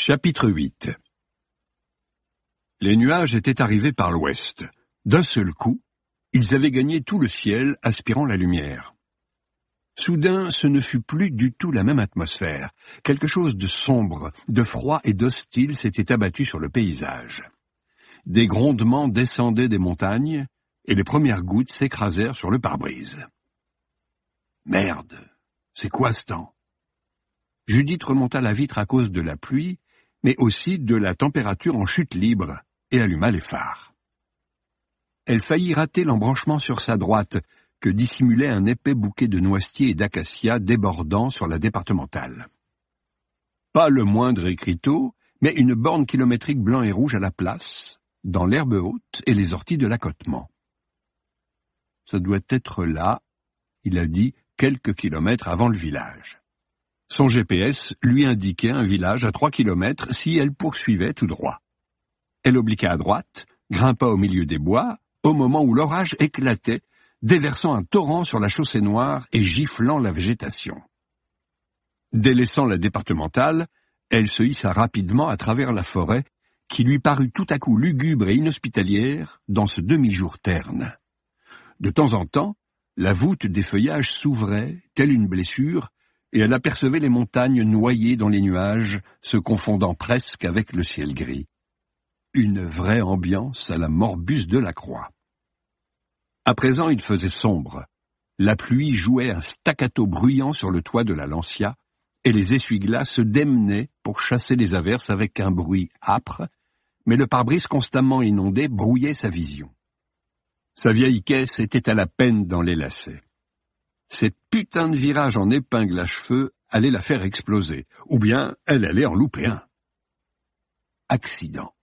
Chapitre 8 Les nuages étaient arrivés par l'ouest. D'un seul coup, ils avaient gagné tout le ciel, aspirant la lumière. Soudain, ce ne fut plus du tout la même atmosphère. Quelque chose de sombre, de froid et d'hostile s'était abattu sur le paysage. Des grondements descendaient des montagnes, et les premières gouttes s'écrasèrent sur le pare-brise. Merde, c'est quoi ce temps? Judith remonta la vitre à cause de la pluie, mais aussi de la température en chute libre, et alluma les phares. Elle faillit rater l'embranchement sur sa droite, que dissimulait un épais bouquet de noisetiers et d'acacias débordant sur la départementale. Pas le moindre écriteau, mais une borne kilométrique blanc et rouge à la place, dans l'herbe haute et les orties de l'accotement. Ça doit être là, il a dit, quelques kilomètres avant le village. Son GPS lui indiquait un village à trois kilomètres si elle poursuivait tout droit. Elle obliqua à droite, grimpa au milieu des bois, au moment où l'orage éclatait, déversant un torrent sur la chaussée noire et giflant la végétation. Délaissant la départementale, elle se hissa rapidement à travers la forêt, qui lui parut tout à coup lugubre et inhospitalière dans ce demi-jour terne. De temps en temps, la voûte des feuillages s'ouvrait, telle une blessure, et elle apercevait les montagnes noyées dans les nuages, se confondant presque avec le ciel gris. Une vraie ambiance à la Morbus de la Croix. À présent il faisait sombre. La pluie jouait un staccato bruyant sur le toit de la Lancia, et les essuie-glaces se démenaient pour chasser les averses avec un bruit âpre, mais le pare-brise constamment inondé brouillait sa vision. Sa vieille caisse était à la peine dans les lacets. Ces putains de virages en épingle à cheveux allaient la faire exploser, ou bien elle allait en louper un. Accident.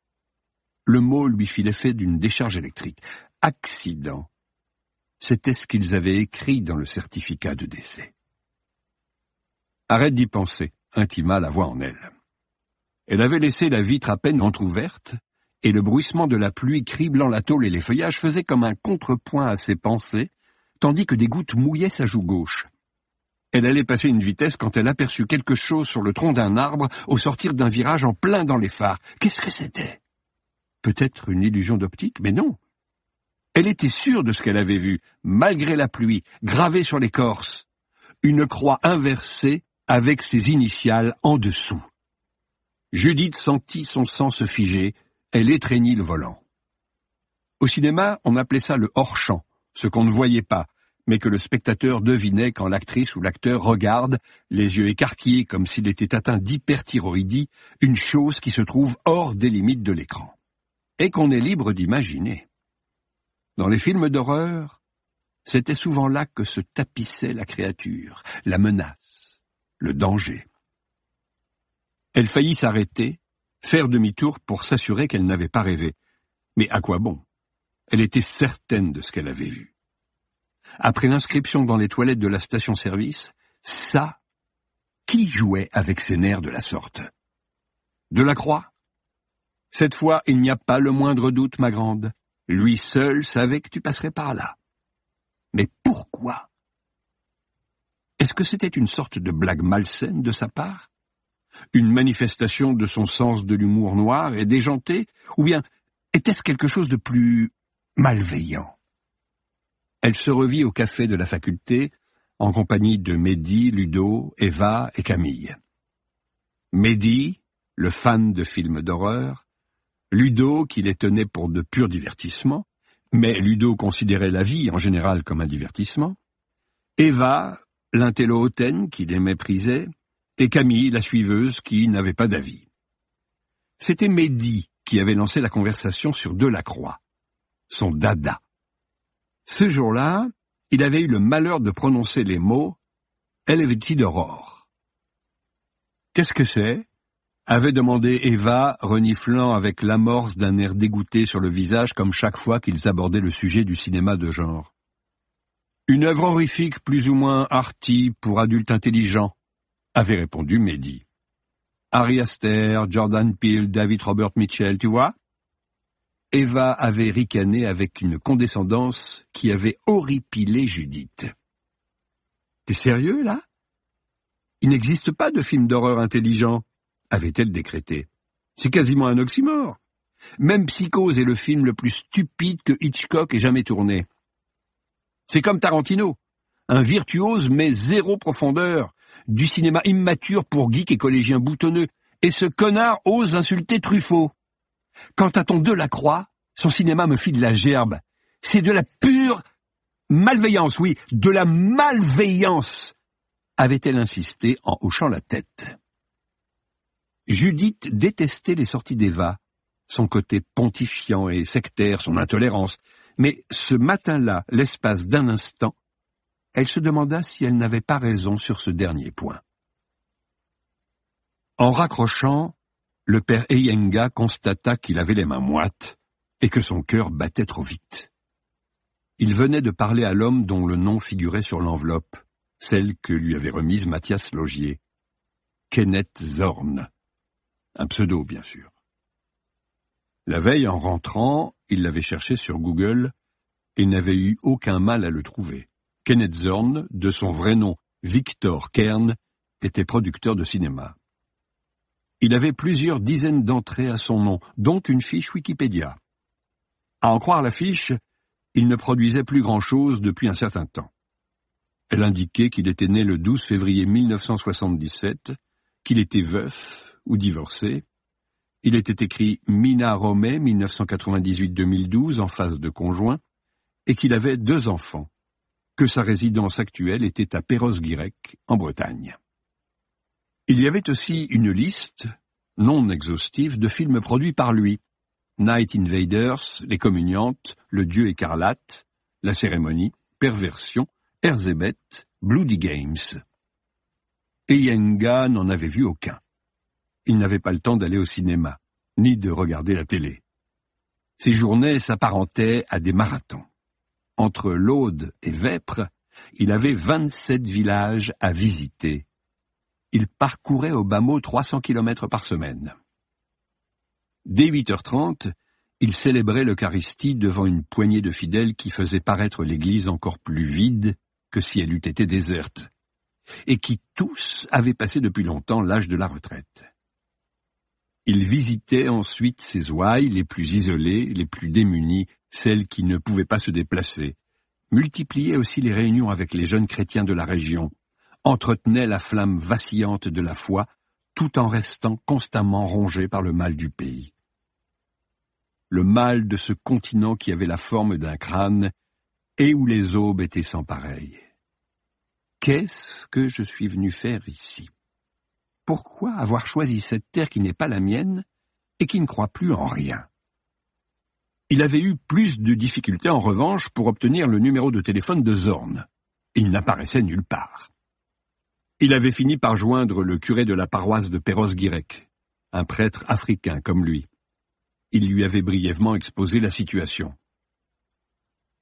Le mot lui fit l'effet d'une décharge électrique. Accident. C'était ce qu'ils avaient écrit dans le certificat de décès. Arrête d'y penser, intima la voix en elle. Elle avait laissé la vitre à peine entr'ouverte, et le bruissement de la pluie criblant la tôle et les feuillages faisait comme un contrepoint à ses pensées, tandis que des gouttes mouillaient sa joue gauche. Elle allait passer une vitesse quand elle aperçut quelque chose sur le tronc d'un arbre au sortir d'un virage en plein dans les phares. Qu'est-ce que c'était? Peut-être une illusion d'optique, mais non. Elle était sûre de ce qu'elle avait vu, malgré la pluie, gravée sur l'écorce. Une croix inversée avec ses initiales en dessous. Judith sentit son sang se figer, elle étreignit le volant. Au cinéma, on appelait ça le hors-champ ce qu'on ne voyait pas, mais que le spectateur devinait quand l'actrice ou l'acteur regarde, les yeux écarquillés comme s'il était atteint d'hyperthyroïdie, une chose qui se trouve hors des limites de l'écran, et qu'on est libre d'imaginer. Dans les films d'horreur, c'était souvent là que se tapissait la créature, la menace, le danger. Elle faillit s'arrêter, faire demi-tour pour s'assurer qu'elle n'avait pas rêvé. Mais à quoi bon? Elle était certaine de ce qu'elle avait vu. Après l'inscription dans les toilettes de la station-service, ça, qui jouait avec ses nerfs de la sorte? De la croix? Cette fois, il n'y a pas le moindre doute, ma grande. Lui seul savait que tu passerais par là. Mais pourquoi? Est-ce que c'était une sorte de blague malsaine de sa part? Une manifestation de son sens de l'humour noir et déjanté? Ou bien était-ce quelque chose de plus malveillant. Elle se revit au café de la faculté, en compagnie de Mehdi, Ludo, Eva et Camille. Mehdi, le fan de films d'horreur, Ludo, qui les tenait pour de purs divertissements, mais Ludo considérait la vie en général comme un divertissement, Eva, l'intello hautaine qui les méprisait, et Camille, la suiveuse, qui n'avait pas d'avis. C'était Mehdi qui avait lancé la conversation sur Delacroix son dada. Ce jour-là, il avait eu le malheur de prononcer les mots Helveti d'aurore. Qu'est-ce que c'est? avait demandé Eva, reniflant avec l'amorce d'un air dégoûté sur le visage comme chaque fois qu'ils abordaient le sujet du cinéma de genre. Une œuvre horrifique plus ou moins arty pour adultes intelligents, avait répondu Mehdi. Harry Aster, Jordan Peele, David Robert Mitchell, tu vois? Eva avait ricané avec une condescendance qui avait horripilé Judith. T'es sérieux, là? Il n'existe pas de film d'horreur intelligent, avait-elle décrété. C'est quasiment un oxymore. Même Psychose est le film le plus stupide que Hitchcock ait jamais tourné. C'est comme Tarantino. Un virtuose mais zéro profondeur. Du cinéma immature pour geeks et collégiens boutonneux. Et ce connard ose insulter Truffaut. Quant à ton Delacroix, son cinéma me file la gerbe. C'est de la pure malveillance, oui, de la malveillance, avait-elle insisté en hochant la tête. Judith détestait les sorties d'Eva, son côté pontifiant et sectaire, son intolérance, mais ce matin-là, l'espace d'un instant, elle se demanda si elle n'avait pas raison sur ce dernier point. En raccrochant, le père Eyenga constata qu'il avait les mains moites et que son cœur battait trop vite. Il venait de parler à l'homme dont le nom figurait sur l'enveloppe, celle que lui avait remise Mathias Logier. Kenneth Zorn. Un pseudo, bien sûr. La veille, en rentrant, il l'avait cherché sur Google et n'avait eu aucun mal à le trouver. Kenneth Zorn, de son vrai nom Victor Kern, était producteur de cinéma. Il avait plusieurs dizaines d'entrées à son nom, dont une fiche Wikipédia. À en croire la fiche, il ne produisait plus grand-chose depuis un certain temps. Elle indiquait qu'il était né le 12 février 1977, qu'il était veuf ou divorcé. Il était écrit Mina Romé 1998-2012 en phase de conjoint, et qu'il avait deux enfants, que sa résidence actuelle était à Perros-Guirec, en Bretagne. Il y avait aussi une liste, non exhaustive, de films produits par lui, Night Invaders, Les Communiantes, Le Dieu écarlate, La Cérémonie, Perversion, Erzébeth, Bloody Games. Eyenga n'en avait vu aucun. Il n'avait pas le temps d'aller au cinéma, ni de regarder la télé. Ses journées s'apparentaient à des marathons. Entre l'Aude et Vêpres, il avait vingt-sept villages à visiter. Il parcourait au bas mot 300 kilomètres par semaine. Dès 8h30, il célébrait l'Eucharistie devant une poignée de fidèles qui faisaient paraître l'église encore plus vide que si elle eût été déserte, et qui tous avaient passé depuis longtemps l'âge de la retraite. Il visitait ensuite ses ouailles les plus isolées, les plus démunies, celles qui ne pouvaient pas se déplacer, multipliait aussi les réunions avec les jeunes chrétiens de la région, entretenait la flamme vacillante de la foi, tout en restant constamment rongé par le mal du pays le mal de ce continent qui avait la forme d'un crâne et où les aubes étaient sans pareil. Qu'est-ce que je suis venu faire ici? Pourquoi avoir choisi cette terre qui n'est pas la mienne et qui ne croit plus en rien? Il avait eu plus de difficultés en revanche pour obtenir le numéro de téléphone de Zorn. Il n'apparaissait nulle part. Il avait fini par joindre le curé de la paroisse de Perros-Guirec, un prêtre africain comme lui. Il lui avait brièvement exposé la situation.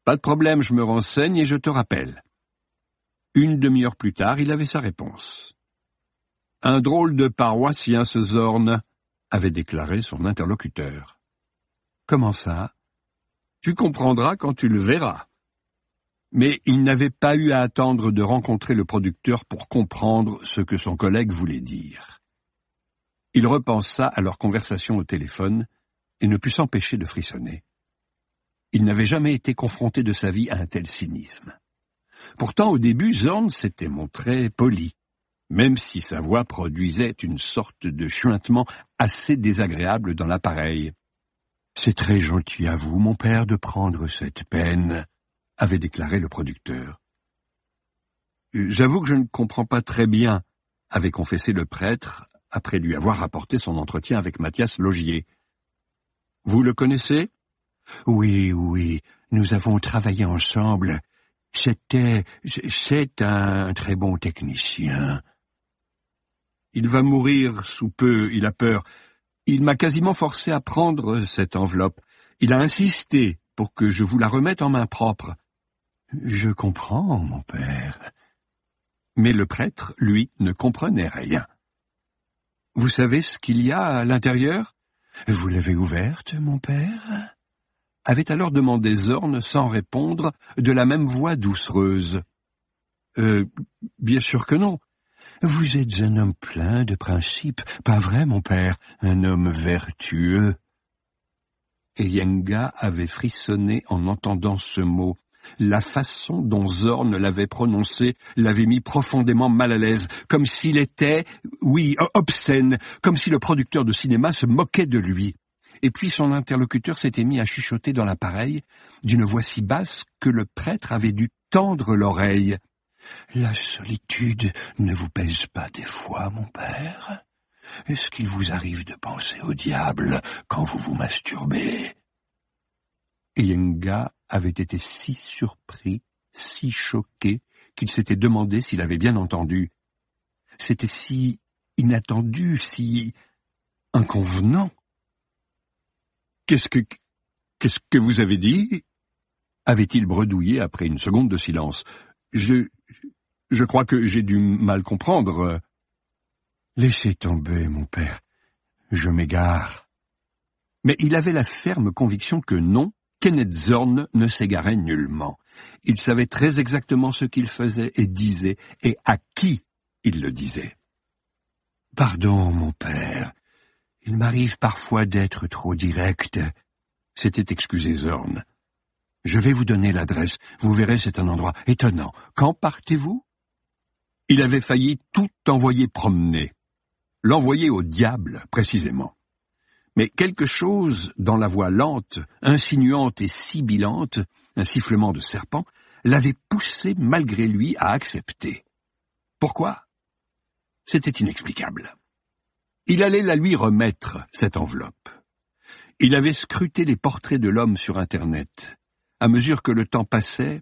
Pas de problème, je me renseigne et je te rappelle. Une demi-heure plus tard, il avait sa réponse. Un drôle de paroissien, ce Zorn, avait déclaré son interlocuteur. Comment ça? Tu comprendras quand tu le verras. Mais il n'avait pas eu à attendre de rencontrer le producteur pour comprendre ce que son collègue voulait dire. Il repensa à leur conversation au téléphone et ne put s'empêcher de frissonner. Il n'avait jamais été confronté de sa vie à un tel cynisme. Pourtant, au début, Zorn s'était montré poli, même si sa voix produisait une sorte de chuintement assez désagréable dans l'appareil. C'est très gentil à vous, mon père, de prendre cette peine, avait déclaré le producteur. J'avoue que je ne comprends pas très bien, avait confessé le prêtre, après lui avoir rapporté son entretien avec Mathias Logier. Vous le connaissez? Oui, oui, nous avons travaillé ensemble. C'était... c'est un très bon technicien. Il va mourir sous peu, il a peur. Il m'a quasiment forcé à prendre cette enveloppe. Il a insisté pour que je vous la remette en main propre. Je comprends, mon père. Mais le prêtre, lui, ne comprenait rien. Vous savez ce qu'il y a à l'intérieur? Vous l'avez ouverte, mon père? Avait alors demandé Zorn sans répondre, de la même voix doucereuse. Euh, bien sûr que non. Vous êtes un homme plein de principes, pas vrai, mon père, un homme vertueux. Et Yenga avait frissonné en entendant ce mot. La façon dont Zorn l'avait prononcé l'avait mis profondément mal à l'aise, comme s'il était, oui, obscène, comme si le producteur de cinéma se moquait de lui. Et puis son interlocuteur s'était mis à chuchoter dans l'appareil, d'une voix si basse que le prêtre avait dû tendre l'oreille. La solitude ne vous pèse pas des fois, mon père? Est-ce qu'il vous arrive de penser au diable quand vous vous masturbez? Avait été si surpris, si choqué, qu'il s'était demandé s'il avait bien entendu. C'était si inattendu, si inconvenant. Qu'est-ce que qu'est-ce que vous avez dit? avait-il bredouillé après une seconde de silence. Je je crois que j'ai dû mal comprendre. Laissez tomber, mon père. Je m'égare. Mais il avait la ferme conviction que non, Kenneth Zorn ne s'égarait nullement. Il savait très exactement ce qu'il faisait et disait, et à qui il le disait. Pardon, mon père. Il m'arrive parfois d'être trop direct. S'était excusé Zorn. Je vais vous donner l'adresse. Vous verrez, c'est un endroit étonnant. Quand partez-vous? Il avait failli tout envoyer promener. L'envoyer au diable, précisément. Mais quelque chose dans la voix lente, insinuante et sibilante, un sifflement de serpent, l'avait poussé malgré lui à accepter. Pourquoi? C'était inexplicable. Il allait la lui remettre, cette enveloppe. Il avait scruté les portraits de l'homme sur Internet. À mesure que le temps passait,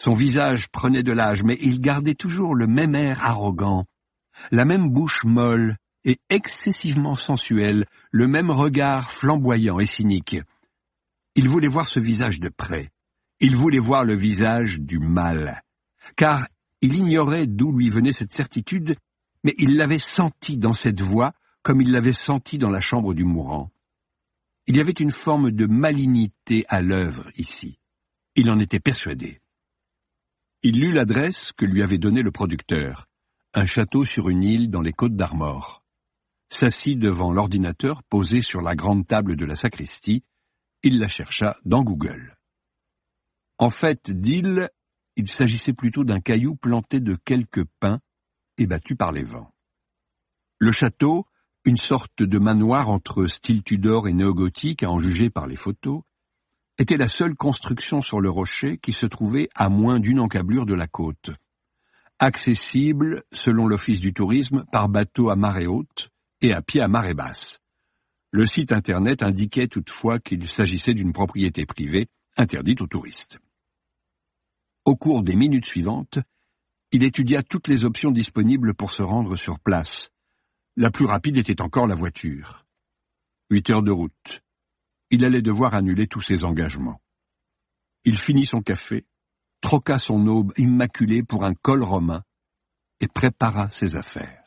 son visage prenait de l'âge, mais il gardait toujours le même air arrogant, la même bouche molle et excessivement sensuelle, le même regard flamboyant et cynique. Il voulait voir ce visage de près. Il voulait voir le visage du mal. Car il ignorait d'où lui venait cette certitude, mais il l'avait senti dans cette voix comme il l'avait senti dans la chambre du mourant. Il y avait une forme de malignité à l'œuvre ici. Il en était persuadé. Il lut l'adresse que lui avait donnée le producteur, un château sur une île dans les côtes d'Armor. S'assit devant l'ordinateur posé sur la grande table de la sacristie, il la chercha dans Google. En fait, d'île, il s'agissait plutôt d'un caillou planté de quelques pins et battu par les vents. Le château, une sorte de manoir entre style Tudor et néogothique à en juger par les photos, était la seule construction sur le rocher qui se trouvait à moins d'une encablure de la côte. Accessible, selon l'Office du tourisme, par bateau à marée haute et à pied à marée basse. Le site Internet indiquait toutefois qu'il s'agissait d'une propriété privée interdite aux touristes. Au cours des minutes suivantes, il étudia toutes les options disponibles pour se rendre sur place. La plus rapide était encore la voiture. Huit heures de route, il allait devoir annuler tous ses engagements. Il finit son café, troqua son aube immaculée pour un col romain et prépara ses affaires.